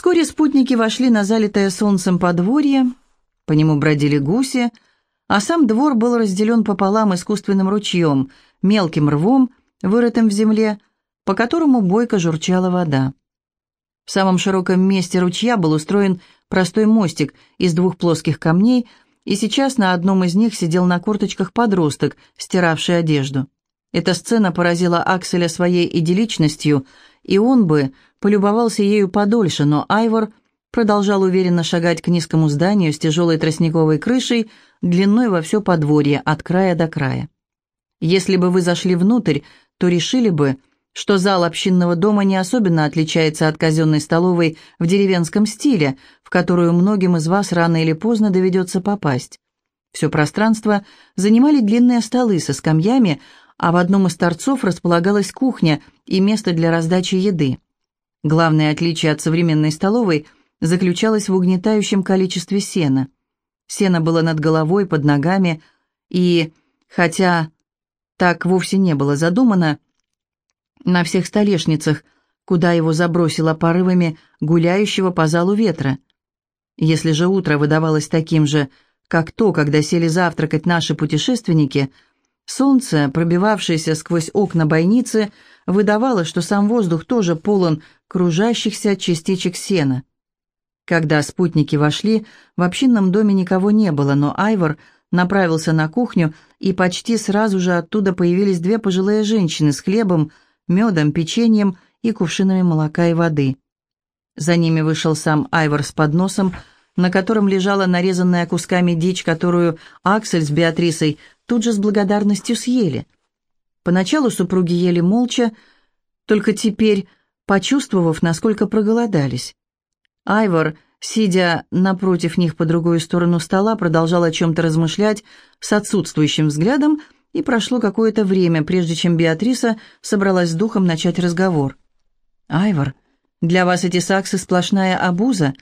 Вскоре спутники вошли на залитое солнцем подворье, по нему бродили гуси, а сам двор был разделен пополам искусственным ручьем, мелким рвом, вырытым в земле, по которому бойко журчала вода. В самом широком месте ручья был устроен простой мостик из двух плоских камней, и сейчас на одном из них сидел на корточках подросток, стиравший одежду. Эта сцена поразила Акселя своей идилличностью, и он бы полюбовался ею подольше, но Айвор продолжал уверенно шагать к низкому зданию с тяжелой тростниковой крышей, длиной во все подворье, от края до края. Если бы вы зашли внутрь, то решили бы, что зал общинного дома не особенно отличается от казенной столовой в деревенском стиле, в которую многим из вас рано или поздно доведется попасть. Все пространство занимали длинные столы со скамьями, а в одном из торцов располагалась кухня и место для раздачи еды. Главное отличие от современной столовой заключалось в угнетающем количестве сена. Сено было над головой, под ногами, и, хотя так вовсе не было задумано, на всех столешницах, куда его забросило порывами гуляющего по залу ветра. Если же утро выдавалось таким же, как то, когда сели завтракать наши путешественники, солнце, пробивавшееся сквозь окна бойницы, выдавало, что сам воздух тоже полон кружащихся частичек сена. Когда спутники вошли, в общинном доме никого не было, но Айвор направился на кухню, и почти сразу же оттуда появились две пожилые женщины с хлебом, медом, печеньем и кувшинами молока и воды. За ними вышел сам Айвор с подносом, на котором лежала нарезанная кусками дичь, которую Аксель с Беатрисой тут же с благодарностью съели. Поначалу супруги ели молча, только теперь, почувствовав, насколько проголодались. Айвор, сидя напротив них по другую сторону стола, продолжал о чем-то размышлять с отсутствующим взглядом, и прошло какое-то время, прежде чем Беатриса собралась с духом начать разговор. «Айвор, для вас эти саксы сплошная обуза.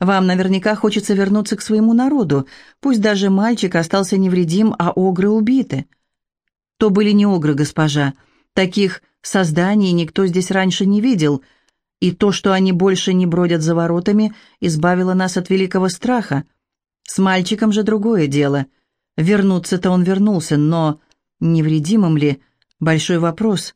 Вам наверняка хочется вернуться к своему народу, пусть даже мальчик остался невредим, а огры убиты». «То были не огры, госпожа. Таких созданий никто здесь раньше не видел», и то, что они больше не бродят за воротами, избавило нас от великого страха. С мальчиком же другое дело. Вернуться-то он вернулся, но невредимым ли? Большой вопрос.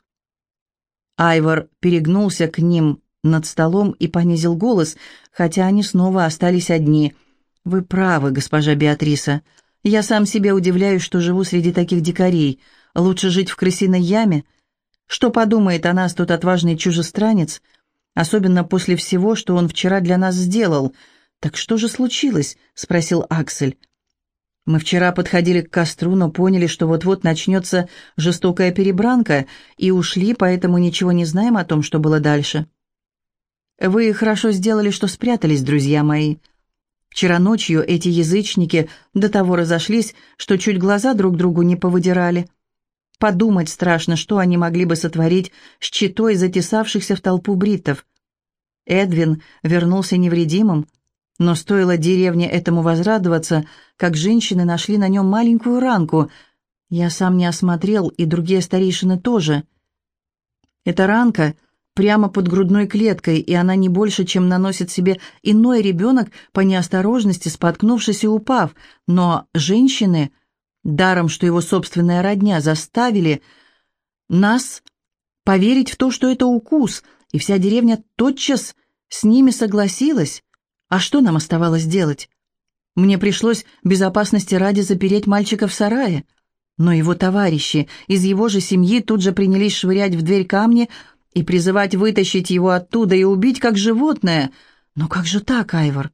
Айвор перегнулся к ним над столом и понизил голос, хотя они снова остались одни. «Вы правы, госпожа Беатриса. Я сам себе удивляюсь, что живу среди таких дикарей. Лучше жить в крысиной яме. Что подумает о нас тот отважный чужестранец, особенно после всего, что он вчера для нас сделал? Так что же случилось?» — спросил Аксель. Мы вчера подходили к костру, но поняли, что вот-вот начнется жестокая перебранка, и ушли, поэтому ничего не знаем о том, что было дальше. Вы хорошо сделали, что спрятались, друзья мои. Вчера ночью эти язычники до того разошлись, что чуть глаза друг другу не повыдирали. Подумать страшно, что они могли бы сотворить с читой затесавшихся в толпу бриттов. Эдвин вернулся невредимым, но стоило деревне этому возрадоваться, как женщины нашли на нем маленькую ранку. Я сам не осмотрел, и другие старейшины тоже. Эта ранка прямо под грудной клеткой, и она не больше, чем наносит себе иной ребенок по неосторожности, споткнувшись и упав. Но женщины, даром, что его собственная родня, заставили нас поверить в то, что это укус, и вся деревня тотчас с ними согласилась. А что нам оставалось делать? Мне пришлось безопасности ради запереть мальчика в сарае. Но его товарищи из его же семьи тут же принялись швырять в дверь камни и призывать вытащить его оттуда и убить как животное. Но как же так, Айвор?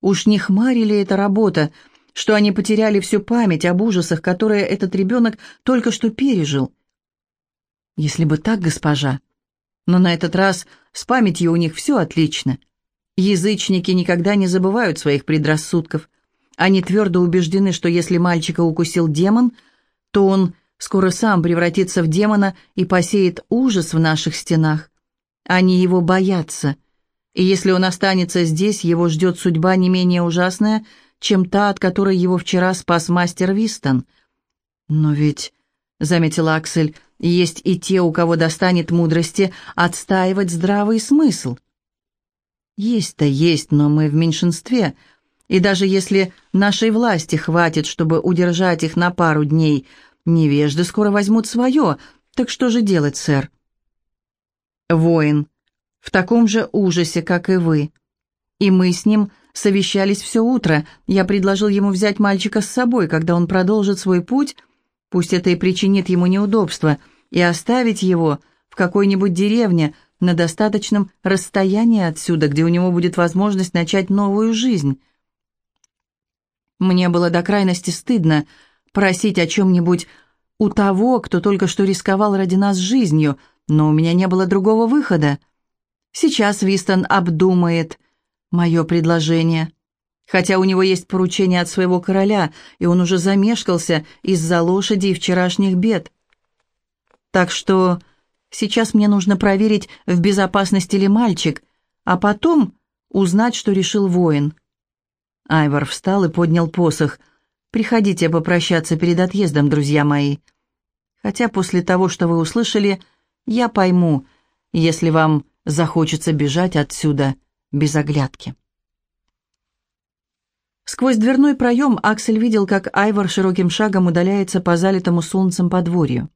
Уж не хмари ли эта работа, что они потеряли всю память об ужасах, которые этот ребенок только что пережил? Если бы так, госпожа. Но на этот раз с памятью у них все отлично. Язычники никогда не забывают своих предрассудков. Они твердо убеждены, что если мальчика укусил демон, то он скоро сам превратится в демона и посеет ужас в наших стенах. Они его боятся. И если он останется здесь, его ждет судьба не менее ужасная, чем та, от которой его вчера спас мастер Вистон. «Но ведь», — заметил Аксель, — «есть и те, у кого достанет мудрости отстаивать здравый смысл». Есть-то есть, но мы в меньшинстве. И даже если нашей власти хватит, чтобы удержать их на пару дней, невежды скоро возьмут свое. Так что же делать, сэр? Воин. В таком же ужасе, как и вы. И мы с ним совещались все утро. Я предложил ему взять мальчика с собой, когда он продолжит свой путь, пусть это и причинит ему неудобства, и оставить его в какой-нибудь деревне, на достаточном расстоянии отсюда, где у него будет возможность начать новую жизнь. Мне было до крайности стыдно просить о чем-нибудь у того, кто только что рисковал ради нас жизнью, но у меня не было другого выхода. Сейчас Вистон обдумает мое предложение. Хотя у него есть поручение от своего короля, и он уже замешкался из-за лошади и вчерашних бед. Так что Сейчас мне нужно проверить, в безопасности ли мальчик, а потом узнать, что решил воин. Айвар встал и поднял посох. «Приходите попрощаться перед отъездом, друзья мои. Хотя после того, что вы услышали, я пойму, если вам захочется бежать отсюда без оглядки». Сквозь дверной проем Аксель видел, как Айвар широким шагом удаляется по залитому солнцем подворью.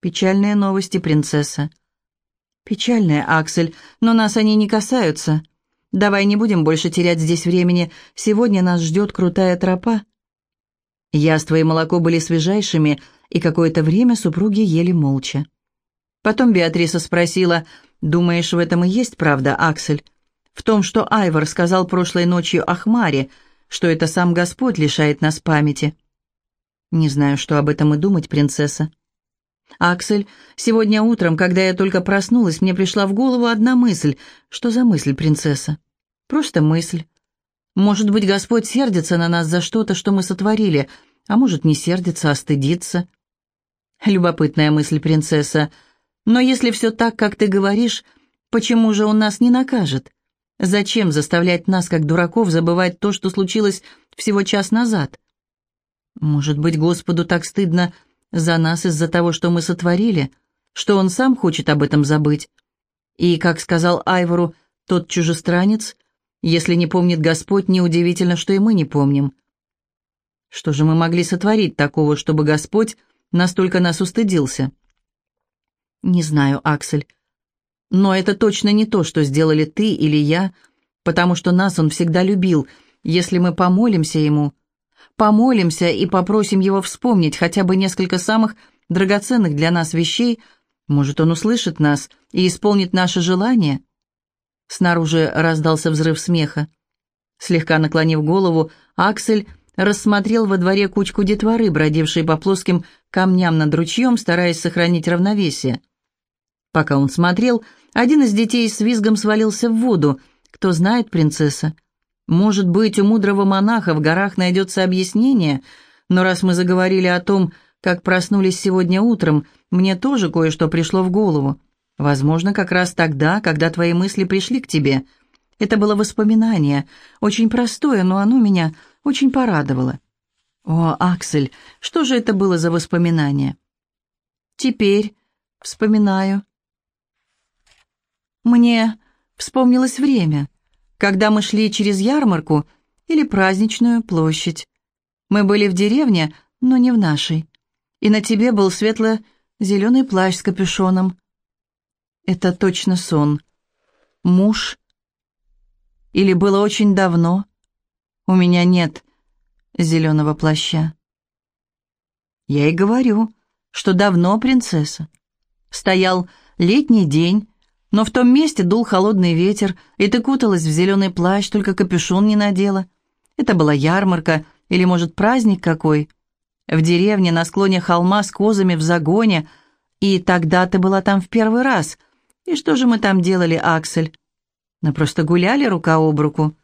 «Печальные новости, принцесса». «Печальные, Аксель, но нас они не касаются. Давай не будем больше терять здесь времени. Сегодня нас ждет крутая тропа». Яство и молоко были свежайшими, и какое-то время супруги ели молча. Потом Беатриса спросила, «Думаешь, в этом и есть правда, Аксель? В том, что Айвор сказал прошлой ночью о Хмаре, что это сам Господь лишает нас памяти?» «Не знаю, что об этом и думать, принцесса». «Аксель, сегодня утром, когда я только проснулась, мне пришла в голову одна мысль. Что за мысль, принцесса?» «Просто мысль. Может быть, Господь сердится на нас за что-то, что мы сотворили, а может, не сердится, а стыдится?» «Любопытная мысль, принцесса. Но если все так, как ты говоришь, почему же он нас не накажет? Зачем заставлять нас, как дураков, забывать то, что случилось всего час назад?» «Может быть, Господу так стыдно...» за нас из-за того, что мы сотворили, что он сам хочет об этом забыть. И, как сказал Айвору, тот чужестранец, если не помнит Господь, неудивительно, что и мы не помним. Что же мы могли сотворить такого, чтобы Господь настолько нас устыдился? Не знаю, Аксель. Но это точно не то, что сделали ты или я, потому что нас он всегда любил. Если мы помолимся ему, помолимся и попросим его вспомнить хотя бы несколько самых драгоценных для нас вещей, может, он услышит нас и исполнит наше желание?» Снаружи раздался взрыв смеха. Слегка наклонив голову, Аксель рассмотрел во дворе кучку детворы, бродившей по плоским камням над ручьем, стараясь сохранить равновесие. Пока он смотрел, один из детей с визгом свалился в воду. «Кто знает, принцесса, может быть, у мудрого монаха в горах найдется объяснение, но раз мы заговорили о том, как проснулись сегодня утром, мне тоже кое-что пришло в голову. Возможно, как раз тогда, когда твои мысли пришли к тебе. Это было воспоминание, очень простое, но оно меня очень порадовало. О, Аксель, что же это было за воспоминание? Теперь вспоминаю. Мне вспомнилось время когда мы шли через ярмарку или праздничную площадь. Мы были в деревне, но не в нашей. И на тебе был светло-зеленый плащ с капюшоном. Это точно сон. Муж. Или было очень давно. У меня нет зеленого плаща. Я и говорю, что давно, принцесса. Стоял летний день, но в том месте дул холодный ветер, и ты куталась в зеленый плащ, только капюшон не надела. Это была ярмарка или, может, праздник какой. В деревне на склоне холма с козами в загоне, и тогда ты была там в первый раз. И что же мы там делали, Аксель? Мы просто гуляли рука об руку.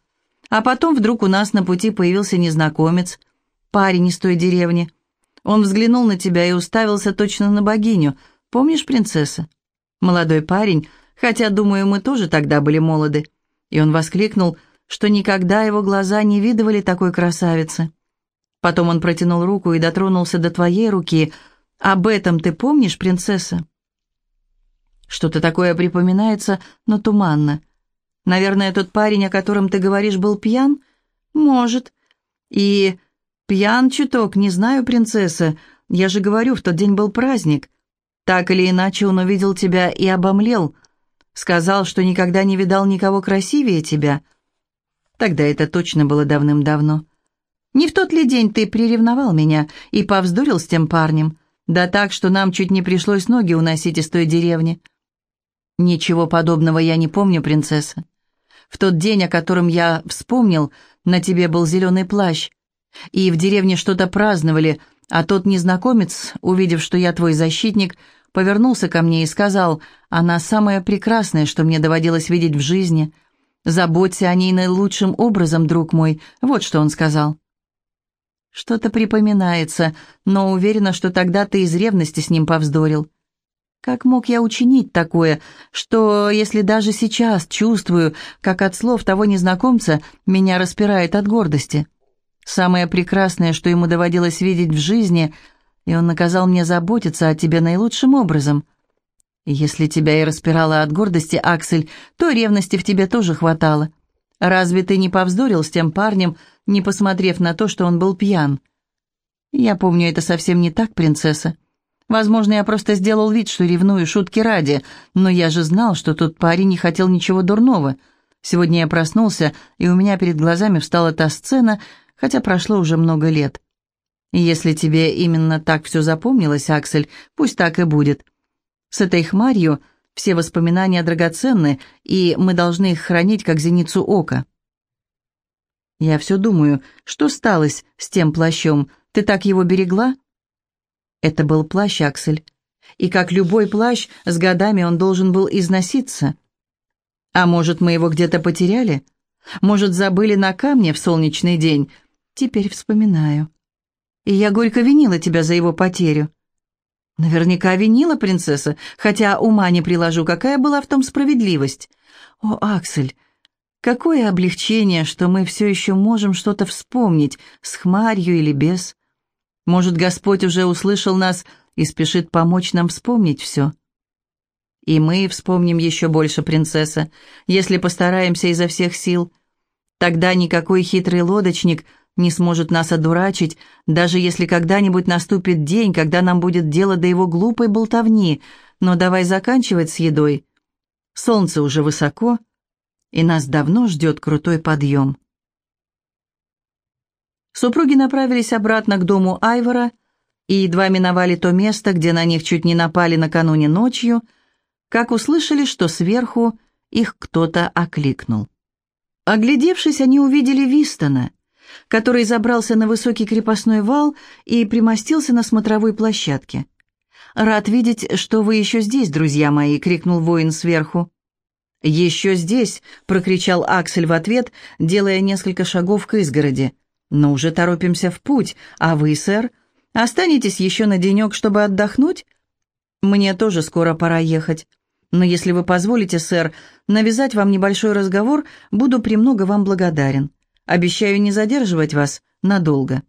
А потом вдруг у нас на пути появился незнакомец, парень из той деревни. Он взглянул на тебя и уставился точно на богиню. Помнишь, принцесса? Молодой парень хотя, думаю, мы тоже тогда были молоды. И он воскликнул, что никогда его глаза не видывали такой красавицы. Потом он протянул руку и дотронулся до твоей руки. «Об этом ты помнишь, принцесса?» Что-то такое припоминается, но туманно. Наверное, тот парень, о котором ты говоришь, был пьян? Может. И пьян чуток, не знаю, принцесса. Я же говорю, в тот день был праздник. Так или иначе, он увидел тебя и обомлел. Сказал, что никогда не видал никого красивее тебя. Тогда это точно было давным-давно. Не в тот ли день ты приревновал меня и повздорил с тем парнем? Да так, что нам чуть не пришлось ноги уносить из той деревни. Ничего подобного я не помню, принцесса. В тот день, о котором я вспомнил, на тебе был зеленый плащ. И в деревне что-то праздновали, а тот незнакомец, увидев, что я твой защитник, повернулся ко мне и сказал, «Она самая прекрасная, что мне доводилось видеть в жизни. Заботься о ней наилучшим образом, друг мой», вот что он сказал. Что-то припоминается, но уверена, что тогда ты из ревности с ним повздорил. Как мог я учинить такое, что, если даже сейчас чувствую, как от слов того незнакомца меня распирает от гордости? Самое прекрасное, что ему доводилось видеть в жизни, и он наказал мне заботиться о тебе наилучшим образом. Если тебя и распирало от гордости, Аксель, то ревности в тебе тоже хватало. Разве ты не повздорил с тем парнем, не посмотрев на то, что он был пьян? Я помню, это совсем не так, принцесса. Возможно, я просто сделал вид, что ревную шутки ради, но я же знал, что тот парень не хотел ничего дурного. Сегодня я проснулся, и у меня перед глазами встала та сцена, хотя прошло уже много лет. Если тебе именно так все запомнилось, Аксель, пусть так и будет. С этой хмарью все воспоминания драгоценны, и мы должны их хранить, как зеницу ока. Я все думаю, что сталось с тем плащом? Ты так его берегла? Это был плащ, Аксель. И как любой плащ, с годами он должен был износиться. А может, мы его где-то потеряли? Может, забыли на камне в солнечный день? Теперь вспоминаю. И я горько винила тебя за его потерю. Наверняка винила принцесса, хотя ума не приложу, какая была в том справедливость. О, Аксель, какое облегчение, что мы все еще можем что-то вспомнить, с хмарью или без. Может, Господь уже услышал нас и спешит помочь нам вспомнить все. И мы вспомним еще больше, принцесса, если постараемся изо всех сил. Тогда никакой хитрый лодочник — не сможет нас одурачить, даже если когда-нибудь наступит день, когда нам будет дело до его глупой болтовни. Но давай заканчивать с едой. Солнце уже высоко, и нас давно ждет крутой подъем. Супруги направились обратно к дому Айвора и едва миновали то место, где на них чуть не напали накануне ночью, как услышали, что сверху их кто-то окликнул. Оглядевшись, они увидели Вистона — который забрался на высокий крепостной вал и примостился на смотровой площадке. «Рад видеть, что вы еще здесь, друзья мои!» — крикнул воин сверху. «Еще здесь!» — прокричал Аксель в ответ, делая несколько шагов к изгороди. «Но уже торопимся в путь, а вы, сэр, останетесь еще на денек, чтобы отдохнуть?» «Мне тоже скоро пора ехать. Но если вы позволите, сэр, навязать вам небольшой разговор, буду премного вам благодарен. Обещаю не задерживать вас надолго».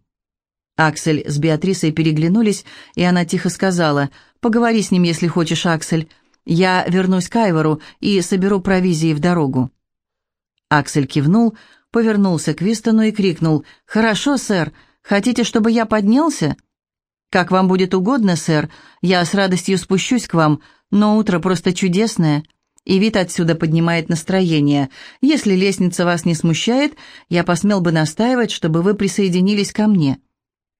Аксель с Беатрисой переглянулись, и она тихо сказала, «Поговори с ним, если хочешь, Аксель. Я вернусь к Айвору и соберу провизии в дорогу». Аксель кивнул, повернулся к Вистону и крикнул, «Хорошо, сэр. Хотите, чтобы я поднялся?» «Как вам будет угодно, сэр. Я с радостью спущусь к вам, но утро просто чудесное и вид отсюда поднимает настроение. Если лестница вас не смущает, я посмел бы настаивать, чтобы вы присоединились ко мне».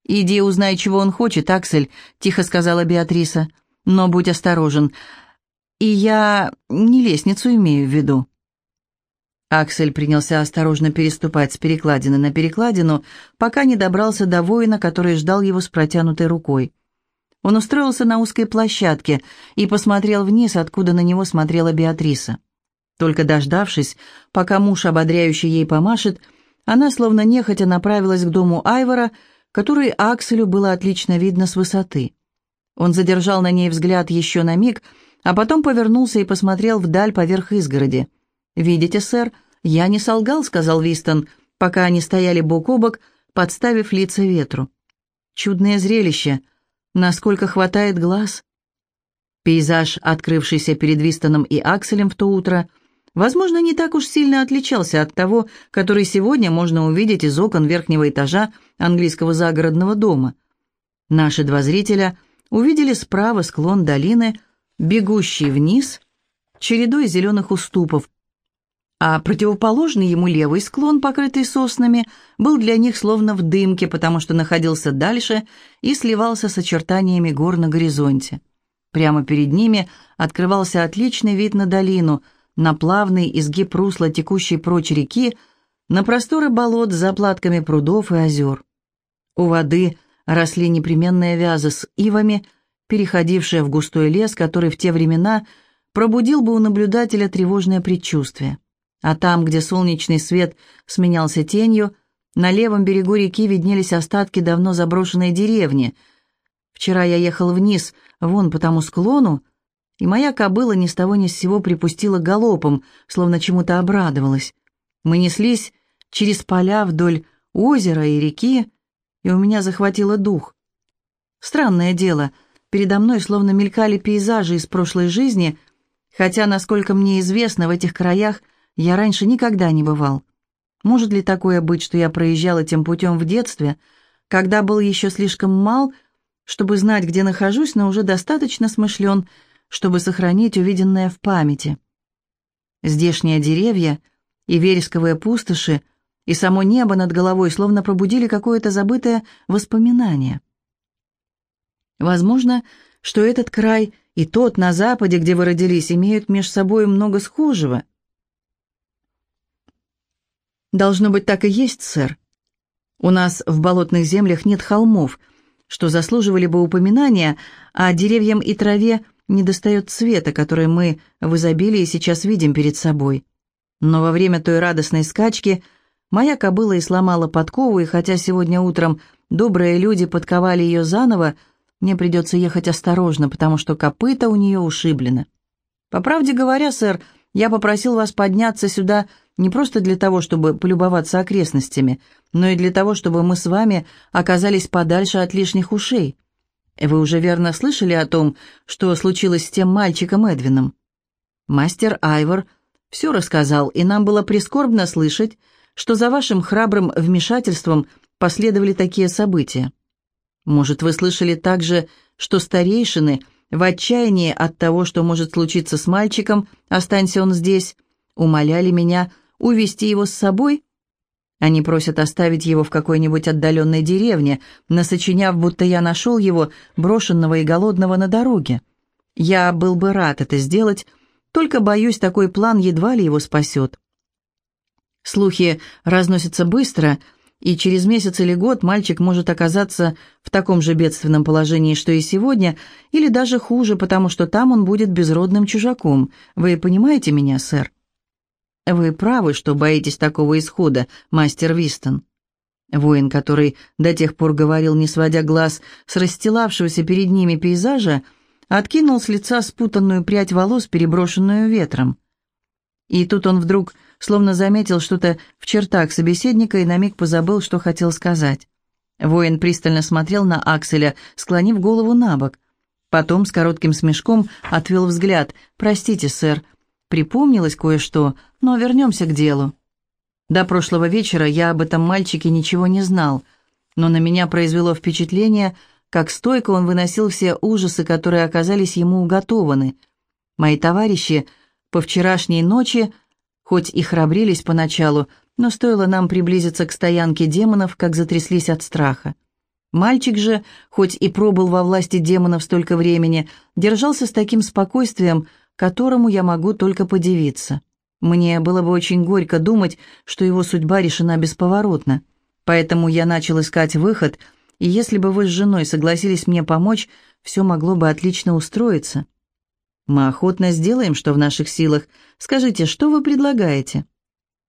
«Иди узнай, чего он хочет, Аксель», — тихо сказала Беатриса. «Но будь осторожен. И я не лестницу имею в виду». Аксель принялся осторожно переступать с перекладины на перекладину, пока не добрался до воина, который ждал его с протянутой рукой. Он устроился на узкой площадке и посмотрел вниз, откуда на него смотрела Беатриса. Только дождавшись, пока муж ободряюще ей помашет, она словно нехотя направилась к дому Айвора, который Акселю было отлично видно с высоты. Он задержал на ней взгляд еще на миг, а потом повернулся и посмотрел вдаль поверх изгороди. «Видите, сэр, я не солгал», — сказал Вистон, пока они стояли бок о бок, подставив лица ветру. «Чудное зрелище насколько хватает глаз. Пейзаж, открывшийся перед Вистоном и Акселем в то утро, возможно, не так уж сильно отличался от того, который сегодня можно увидеть из окон верхнего этажа английского загородного дома. Наши два зрителя увидели справа склон долины, бегущий вниз, чередой зеленых уступов, а противоположный ему левый склон, покрытый соснами, был для них словно в дымке, потому что находился дальше и сливался с очертаниями гор на горизонте. Прямо перед ними открывался отличный вид на долину, на плавный изгиб русла, текущей прочь реки, на просторы болот с заплатками прудов и озер. У воды росли непременные вязы с ивами, переходившие в густой лес, который в те времена пробудил бы у наблюдателя тревожное предчувствие. А там, где солнечный свет сменялся тенью, на левом берегу реки виднелись остатки давно заброшенной деревни. Вчера я ехал вниз, вон по тому склону, и моя кобыла ни с того ни с сего припустила галопом, словно чему-то обрадовалась. Мы неслись через поля вдоль озера и реки, и у меня захватило дух. Странное дело, передо мной словно мелькали пейзажи из прошлой жизни, хотя, насколько мне известно, в этих краях я раньше никогда не бывал. Может ли такое быть, что я проезжал этим путем в детстве, когда был еще слишком мал, чтобы знать, где нахожусь, но уже достаточно смышлен, чтобы сохранить увиденное в памяти? Здешние деревья и вересковые пустоши и само небо над головой словно пробудили какое-то забытое воспоминание. Возможно, что этот край и тот на западе, где вы родились, имеют между собой много схожего – «Должно быть, так и есть, сэр. У нас в болотных землях нет холмов, что заслуживали бы упоминания, а деревьям и траве недостает цвета, который мы в изобилии сейчас видим перед собой. Но во время той радостной скачки моя кобыла и сломала подкову, и хотя сегодня утром добрые люди подковали ее заново, мне придется ехать осторожно, потому что копыта у нее ушиблено. По правде говоря, сэр, я попросил вас подняться сюда не просто для того, чтобы полюбоваться окрестностями, но и для того, чтобы мы с вами оказались подальше от лишних ушей. Вы уже верно слышали о том, что случилось с тем мальчиком Эдвином? Мастер Айвор все рассказал, и нам было прискорбно слышать, что за вашим храбрым вмешательством последовали такие события. Может, вы слышали также, что старейшины в отчаянии от того, что может случиться с мальчиком, останься он здесь, умоляли меня увести его с собой? Они просят оставить его в какой-нибудь отдаленной деревне, насочиняв, будто я нашел его, брошенного и голодного на дороге. Я был бы рад это сделать, только, боюсь, такой план едва ли его спасет. Слухи разносятся быстро, и через месяц или год мальчик может оказаться в таком же бедственном положении, что и сегодня, или даже хуже, потому что там он будет безродным чужаком. Вы понимаете меня, сэр? «Вы правы, что боитесь такого исхода, мастер Вистон». Воин, который до тех пор говорил, не сводя глаз с расстилавшегося перед ними пейзажа, откинул с лица спутанную прядь волос, переброшенную ветром. И тут он вдруг словно заметил что-то в чертах собеседника и на миг позабыл, что хотел сказать. Воин пристально смотрел на Акселя, склонив голову на бок. Потом с коротким смешком отвел взгляд. «Простите, сэр, Припомнилось кое-что, но вернемся к делу. До прошлого вечера я об этом мальчике ничего не знал, но на меня произвело впечатление, как стойко он выносил все ужасы, которые оказались ему уготованы. Мои товарищи по вчерашней ночи, хоть и храбрились поначалу, но стоило нам приблизиться к стоянке демонов, как затряслись от страха. Мальчик же, хоть и пробыл во власти демонов столько времени, держался с таким спокойствием, которому я могу только подивиться. Мне было бы очень горько думать, что его судьба решена бесповоротно. Поэтому я начал искать выход, и если бы вы с женой согласились мне помочь, все могло бы отлично устроиться. Мы охотно сделаем, что в наших силах. Скажите, что вы предлагаете?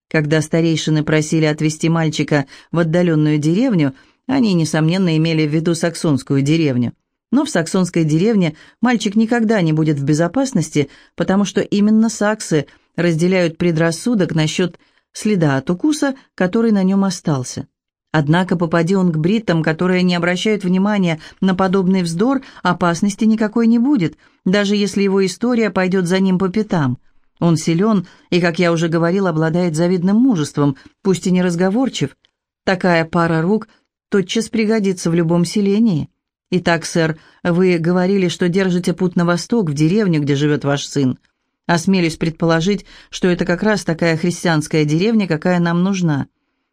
Когда старейшины просили отвезти мальчика в отдаленную деревню, они, несомненно, имели в виду саксонскую деревню. Но в саксонской деревне мальчик никогда не будет в безопасности, потому что именно саксы разделяют предрассудок насчет следа от укуса, который на нем остался. Однако, попади он к бриттам, которые не обращают внимания на подобный вздор, опасности никакой не будет, даже если его история пойдет за ним по пятам. Он силен и, как я уже говорил, обладает завидным мужеством, пусть и не разговорчив. Такая пара рук тотчас пригодится в любом селении. Итак, сэр, вы говорили, что держите путь на восток, в деревню, где живет ваш сын. Осмелюсь предположить, что это как раз такая христианская деревня, какая нам нужна.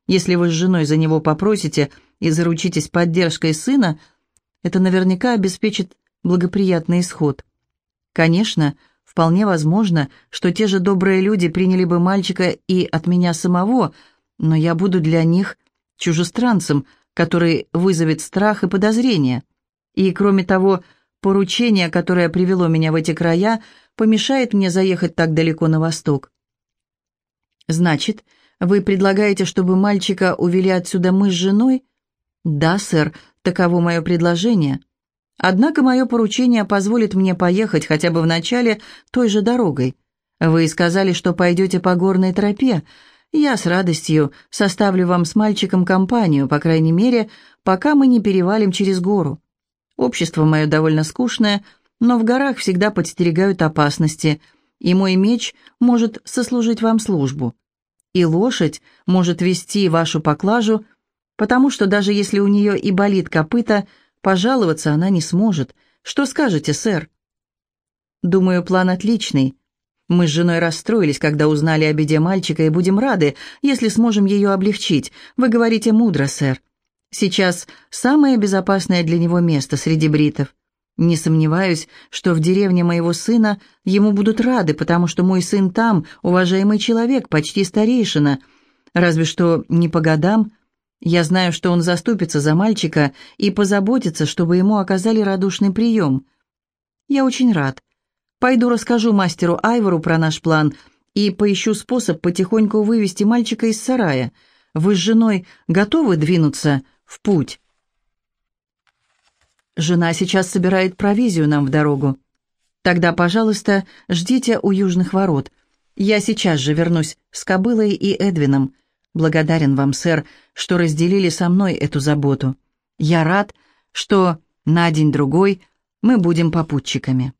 Если вы с женой за него попросите и заручитесь поддержкой сына, это наверняка обеспечит благоприятный исход. Конечно, вполне возможно, что те же добрые люди приняли бы мальчика и от меня самого, но я буду для них чужестранцем, который вызовет страх и подозрение. И, кроме того, поручение, которое привело меня в эти края, помешает мне заехать так далеко на восток. Значит, вы предлагаете, чтобы мальчика увели отсюда мы с женой? Да, сэр, таково мое предложение. Однако мое поручение позволит мне поехать хотя бы в начале той же дорогой. Вы сказали, что пойдете по горной тропе. Я с радостью составлю вам с мальчиком компанию, по крайней мере, пока мы не перевалим через гору. Общество мое довольно скучное, но в горах всегда подстерегают опасности, и мой меч может сослужить вам службу. И лошадь может вести вашу поклажу, потому что даже если у нее и болит копыта, пожаловаться она не сможет. Что скажете, сэр? Думаю, план отличный. Мы с женой расстроились, когда узнали о беде мальчика, и будем рады, если сможем ее облегчить. Вы говорите мудро, сэр. Сейчас самое безопасное для него место среди бритов. Не сомневаюсь, что в деревне моего сына ему будут рады, потому что мой сын там, уважаемый человек, почти старейшина. Разве что не по годам. Я знаю, что он заступится за мальчика и позаботится, чтобы ему оказали радушный прием. Я очень рад. Пойду расскажу мастеру Айвору про наш план и поищу способ потихоньку вывести мальчика из сарая. Вы с женой готовы двинуться в путь. Жена сейчас собирает провизию нам в дорогу. Тогда, пожалуйста, ждите у южных ворот. Я сейчас же вернусь с кобылой и Эдвином. Благодарен вам, сэр, что разделили со мной эту заботу. Я рад, что на день-другой мы будем попутчиками.